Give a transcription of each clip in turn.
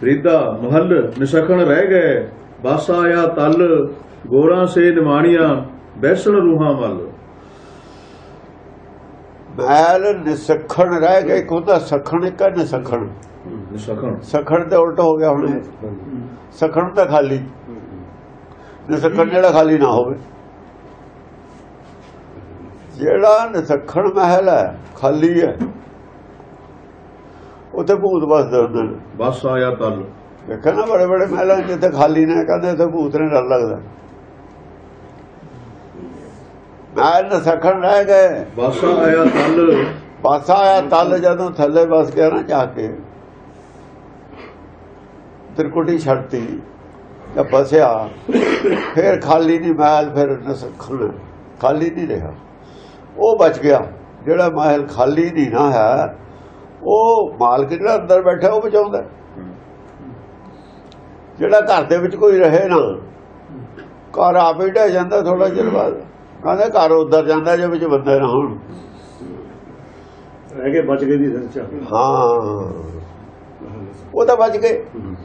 ਫਰੀਦਾ ਮਹੱਲ ਨਿਸਖਣ ਰਹਿ ਗਏ। ਬਸ ਆਇਆ ਤਲ ਗੋਰਾਂ ਸੇ ਨਿਮਾਣੀਆਂ ਬੈਸਣ ਰੂਹਾਂ ਮੱਲ। ਮਹਿਲ ਨਿਸਖਣ ਰਹਿ ਗਏ ਇੱਕ ਹੁੰਦਾ ਸਖਣ ਇੱਕ ਹੈ ਨਿਸਖਣ। ਨਿਸਖਣ। ਸਖਣ ਤੇ ਉਲਟ ਹੋ ਗਿਆ ਹੁਣ। ਸਖਣ ਤਾਂ ਖਾਲੀ। ਨਿਸਖਣ ਜਿਹੜਾ ਖਾਲੀ ਨਾ ਹੋਵੇ। ਜਿਹੜਾ ਨਿਸਖਣ ਮਹਿਲ ਹੈ ਖਾਲੀ ਹੈ। ਉੱਥੇ ਭੂਤ ਵਸਦੇ ਹੁੰਦੇ ਨੇ ਬਸ ਆਇਆ ਤਲ ਦੇਖਿਆ ਨਾ ਬੜੇ ਬੜੇ ਮਹਿਲਾਂ ਜਿੱਥੇ ਖਾਲੀ ਨੇ ਕਹਿੰਦੇ ਉੱਥੇ ਭੂਤ ਨੇ ਡਰ ਲੱਗਦਾ। ਮਹਿਲ ਨਿਸਖਣ ਰਹਿ ਗਏ। ਬਸ ਆਇਆ ਤਲ ਬਸ ਆਇਆ ਤਲ ਜਦੋਂ ਥੱਲੇ ਬਸ ਗਿਆ ਨਾ ਜਾ ਕੇ। ਤਿਰਕੁਟੀ ਛੱਡਤੀ ਤਾਂ ਬਸਿਆ ਫਿਰ ਖਾਲੀ ਨਹੀਂ ਮਹਿਲ ਫਿਰ ਨਸਖਣ ਖਾਲੀ ਨਹੀਂ ਰਿਹਾ। ਉਹ ਬਚ ਗਿਆ। ਜਿਹੜਾ ਮਹਿਲ ਖਾਲੀ ਨਹੀਂ ਨਾ ਹੈ ਉਹ ਮਾਲਕ ਜਿਹੜਾ ਅੰਦਰ ਬੈਠਾ ਉਹ ਬਚਾਉਂਦਾ ਜਿਹੜਾ ਘਰ ਦੇ ਵਿੱਚ ਕੋਈ ਰਹੇ ਨਾ ਘਰ ਆਪ ਹੀ ਢਹਿ ਜਾਂਦਾ ਥੋੜਾ ਚਿਰ ਬਾਅਦ। ਕਹਿੰਦੇ ਘਰ ਉਧਰ ਜਾਂਦਾ ਜੇ ਵਿੱਚ ਬੰਦੇ ਨਾ ਹੋਣ। ਰਹਿ ਕੇ ਬਚ ਗਏ ਦੀ ਸੰਚਾ ਹਾਂ। ਉਹ ਤਾਂ ਬਚ ਗਏ।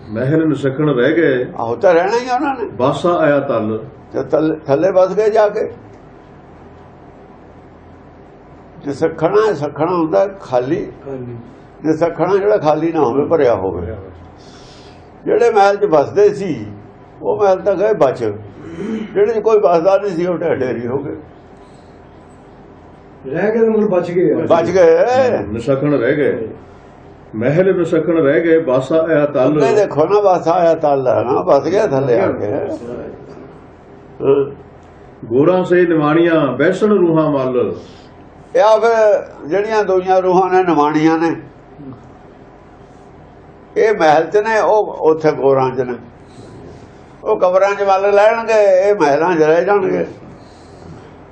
ਮਹਿਲ ਨਿਸਖਣ ਰਹਿ ਗਏ। ਆਹੋ ਤਾਂ ਰਹਿਣਾ ਹੀ ਉਹਨਾਂ ਨੇ। ਬਸ ਆਇਆ ਤਲ। ਤੇ ਥੱਲੇ- ਥੱਲੇ ਬਸ ਗਏ ਜਾ ਕੇ। ਜੇ ਸਖਣਾ ਸਖਣਾ ਹੁੰਦਾ ਖਾਲੀ। ਜੇ ਸਖਣਾ ਜਿਹੜਾ ਖਾਲੀ ਨਾ ਹੋਵੇ ਭਰਿਆ ਹੋਵੇ। ਜਿਹੜੇ ਮਹਿਲ 'ਚ ਬਸਦੇ ਸੀ ਉਹ ਮਹਿਲ ਤਾਂ ਗਏ ਬਚ। ਜਿਹੜੇ ਕੋਈ ਬਸਦਾ ਨਹੀਂ ਸੀ ਉਹ ਢੇਰੀ ਹੋ ਗਏ। ਰਹਿ ਕੇ ਮਤਲਬ ਬਚ ਗਏ। ਬਚ ਗਏ। ਨਿਸਖਣ ਰਹਿ ਗਏ। ਮਹਿਲ ਨਿਸਖਣ ਰਹਿ ਗਏ ਬਸ ਆਇਆ ਤਲ। ਅੱਗੇ ਦੇਖੋ ਨਾ ਬਸ ਆਇਆ ਤਲ ਹੈ ਨਾ ਬਸ ਗਿਆ ਥੱਲੇ ਆ ਕੇ। ਗੋਰਾਂ ਸੇ ਨਿਮਾਣੀਆਂ ਬੈਸਣ ਰੂਹਾਂ ਮੱਲ ਇਹ ਆ ਫਿਰ ਜਿਹੜੀਆਂ ਦੁਨੀਆਂ ਰੂਹਾਂ ਨੇ ਨਿਮਾਣੀਆਂ ਨੇ ਇਹ ਮਹਿਲ 'ਚ ਨੇ ਉਹ ਉੱਥੇ ਗੋਰਾਂ 'ਚ ਨੇ। ਉਹ ਕਬਰਾਂ 'ਚ ਵੱਲ ਲੈਣਗੇ ਇਹ ਮਹਿਲਾਂ 'ਚ ਰਹਿ ਜਾਣਗੇ।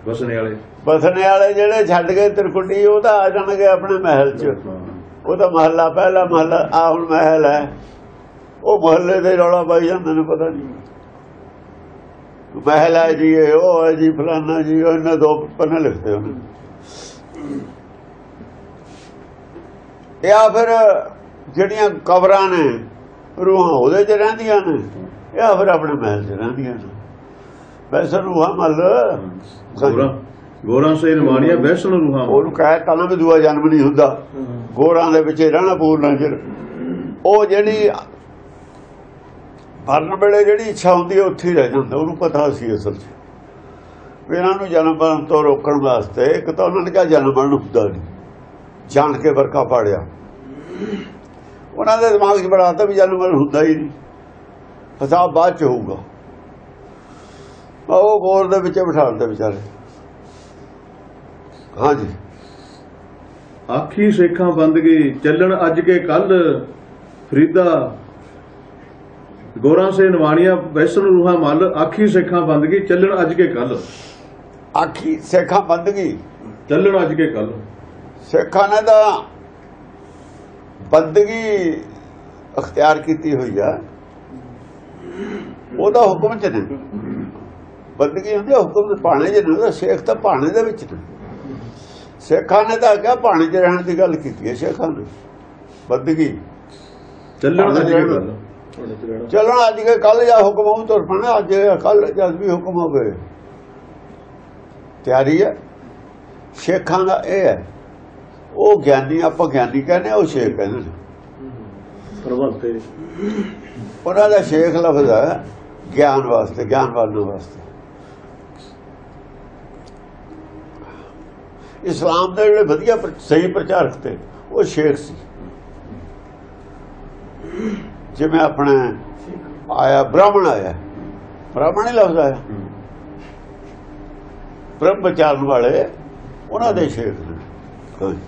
ਵਸਣੇ ਵਾਲੇ। ਬਸਣੇ ਵਾਲੇ ਜਿਹੜੇ ਛੱਡ ਗਏ ਤਿਰਕੁਟੀ ਉਹ ਤਾਂ ਆ ਜਾਣਗੇ ਆਪਣੇ ਮਹਿਲ 'ਚ। ਉਹ ਤਾਂ ਮਹੱਲਾ ਪਹਿਲਾ ਮਹੱਲਾ ਆ ਹੁਣ ਮਹਿਲ ਹੈ। ਉਹ ਮਹੱਲੇ ਦੇ ਰੌਲਾ ਪਾਈ ਜਾਂਦੇ ਨੇ ਪਤਾ ਨਹੀਂ ਮਹਿਲ ਜੀ ਉਹ ਜੀ ਫਲਾਨਾ ਜੀ ਉਹ ਇਹਨਾਂ ਦੋ ਪੰਨੇ ਲਿਖਦੇ ਉਹਨੇ ਇਹ ਫਿਰ ਜਿਹੜੀਆਂ ਕਬਰਾਂ ਨੇ ਰੂਹਾਂ ਉਹਦੇ 'ਚ ਰਹਿੰਦੀਆਂ ਨੇ ਇਹ ਆ ਫਿਰ ਆਪਣੇ ਮਹਿਲ 'ਚ ਰਹਿੰਦੀਆਂ ਨੇ। ਵੈਸੇ ਰੂਹਾਂ ਮੱਲ ਗੋਰਾਂ ਗੋਰਾਂ ਸੇ ਨਿਮਾਣੀਆਂ ਬੈਸਣ ਰੂਹਾਂ ਉਹਨੂੰ ਕਹਿ ਤਾ ਵੀ ਦੂਆ ਜਨਮ ਨਹੀਂ ਹੁੰਦਾ। ਗੋਰਾਂ ਦੇ ਵਿੱਚ ਰਹਿਣਾ ਪੂਰਨਾ ਚਿਰ ਉਹ ਜਿਹੜੀ ਮਰਨ ਵੇਲੇ ਜਿਹੜੀ ਇੱਛਾ ਹੁੰਦੀ ਹੈ ਉੱਥੇ ਹੀ ਰਹਿ ਜਾਂਦਾ। ਉਹਨੂੰ ਪਤਾ ਸੀ ਅਸਲ 'ਚ। ਵੀ ਇਹਨਾਂ ਨੂੰ ਜਨਮ ਮਰਨ ਤੋਂ ਰੋਕਣ ਵਾਸਤੇ ਇੱਕ ਤਾਂ ਉਹਨਾਂ ਨੇ ਕਿਹਾ ਜਨਮ ਮਰਨ ਹੁੰਦਾ ਨਹੀਂ ਜਾਣ ਕੇ ਵਰਕਾ ਪਾੜਿਆ। ਉਹਨਾਂ ਦੇ ਦਿਮਾਗ 'ਚ ਬੜਾਤਾ ਵੀ ਜਨਮ ਮਰਨ ਹੁੰਦਾ ਹੀ ਨਹੀਂ ਹਿਸਾਬ ਬਾਅਦ 'ਚ ਹੋਊਗਾ। ਉਹ ਗੋਰ ਦੇ ਵਿੱਚ ਬਿਠਾਉਂਦੇ ਵਿਚਾਰੇ। ਹਾਂਜੀ। ਆਖੀ ਸੇਖਾਂ ਬੰਦ ਗਈ। ਚੱਲਣ ਅੱਜ ਕੇ ਕੱਲ ਫਰੀਦਾ ਗੋਰਾਂ ਸੇ ਨਿਮਾਣੀਆਂ ਬੈਸਣ ਰੂਹਾਂ ਮੱਲ ਆਖੀ ਸੇਖਾਂ ਬੰਦ ਗਈ ਚੱਲਣ ਅੱਜ ਕੇ ਕੱਲ। ਆਖੀ ਸੇਖਾਂ ਬੰਦਗੀ ਚੱਲਣ ਅੱਜ ਕੇ ਕੱਲ। ਸਿੱਖਾਂ ਨੇ ਤਾਂ ਬੰਦਗੀ ਅਖਤਿਆਰ ਕੀਤੀ ਹੋਈ ਆ। ਉਹਦਾ ਹੁਕਮ ਚ ਨੇ। ਬੰਦਗੀ ਹੁੰਦੀ ਹੁਕਮ ਦੇ ਪਾਣੇ ਨਹੀਂ ਉਹਦਾ ਸ਼ੇਖ ਤਾਂ ਪਾਣੇ ਦੇ ਵਿੱਚ ਨੇ। ਸਿੱਖਾਂ ਨੇ ਤਾਂ ਕਿਹਾ ਪਾਣੇ ਚ ਰਹਿਣ ਦੀ ਗੱਲ ਕੀਤੀ ਹੈ ਸ਼ੇਖਾਂ ਨੇ। ਬੰਦਗੀ। ਚੱਲਣ ਅੱਜ ਕੇ ਕੱਲ। ਚਲੋ ਅੱਜ ਕੇ ਕੱਲ ਜਾਂ ਹੁਕਮ ਹੋਊ ਤੁਰ ਪਣਾ ਅੱਜ ਕੱਲ ਜਦ ਵੀ ਹੁਕਮ ਹੋਵੇ। ਤਿਆਰੀ ਹੈ। ਸ਼ੇਖਾਂ ਦਾ ਇਹ ਹੈ। ਉਹ ਗਿਆਨੀ ਆਪਾਂ ਗਿਆਨੀ ਕਹਿੰਦੇ ਉਹ ਸ਼ੇਖ ਕਹਿੰਦੇ ਨੇ। ਪ੍ਰਭੰਤੇ ਉਹਨਾਂ ਦਾ ਸ਼ੇਖ ਲਫ਼ਜ਼ ਹੈ ਗਿਆਨ ਵਾਸਤੇ ਗਿਆਨਵਾਨਾਂ ਵਾਸਤੇ। ਇਸਲਾਮ ਦੇ ਜਿਹੜੇ ਵਧੀਆ ਸਹੀ ਪ੍ਰਚਾਰਕ ਤੇ ਉਹ ਸ਼ੇਖ ਸੀ। ਜਿਵੇਂ ਆਪਣੇ ਆਇਆ ਬ੍ਰਾਹਮਣ ਆਇਆ। ਬ੍ਰਾਹਮਣ ਹੀ ਲਫ਼ਜ਼ ਆਇਆ। ਬ੍ਰਹਮ ਵਿਚਾਰਨ ਵਾਲੇ ਉਹਨਾਂ ਦੇ ਸ਼ੇਖ ਨੇ। ਹਾਂਜੀ।